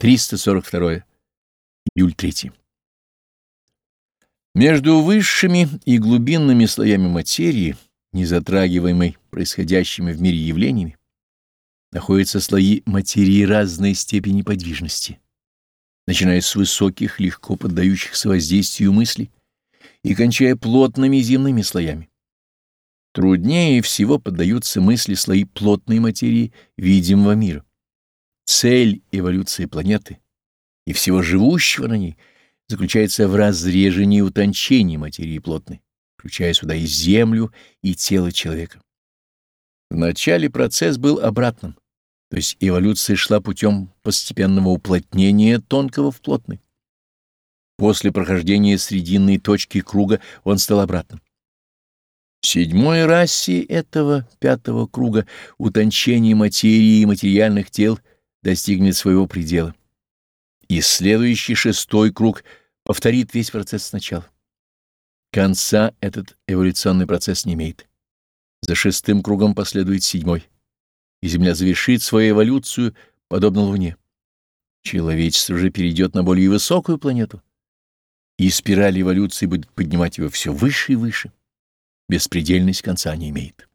342. Июль 3. Между высшими и глубинными слоями материи, не затрагиваемой происходящими в мире явлениями, находятся слои материи разной степени подвижности, начиная с высоких, легко поддающихся воздействию мыслей и кончая плотными земными слоями. Труднее всего поддаются мысли слои плотной материи видимого мира. Цель эволюции планеты и всего живущего на ней заключается в разрежении и утончении материи плотной, включая сюда и землю, и тело человека. Вначале процесс был обратным, то есть эволюция шла путем постепенного уплотнения тонкого в плотный. После прохождения срединной точки круга он стал обратным. В седьмой расе этого пятого круга утончение материи и материальных тел — достигнет своего предела. И следующий шестой круг повторит весь процесс сначала. Конца этот эволюционный процесс не имеет. За шестым кругом последует седьмой, и Земля завершит свою эволюцию, подобно Луне. Человечество же перейдет на более высокую планету, и спираль эволюции будет поднимать его все выше и выше. Беспредельность конца не имеет.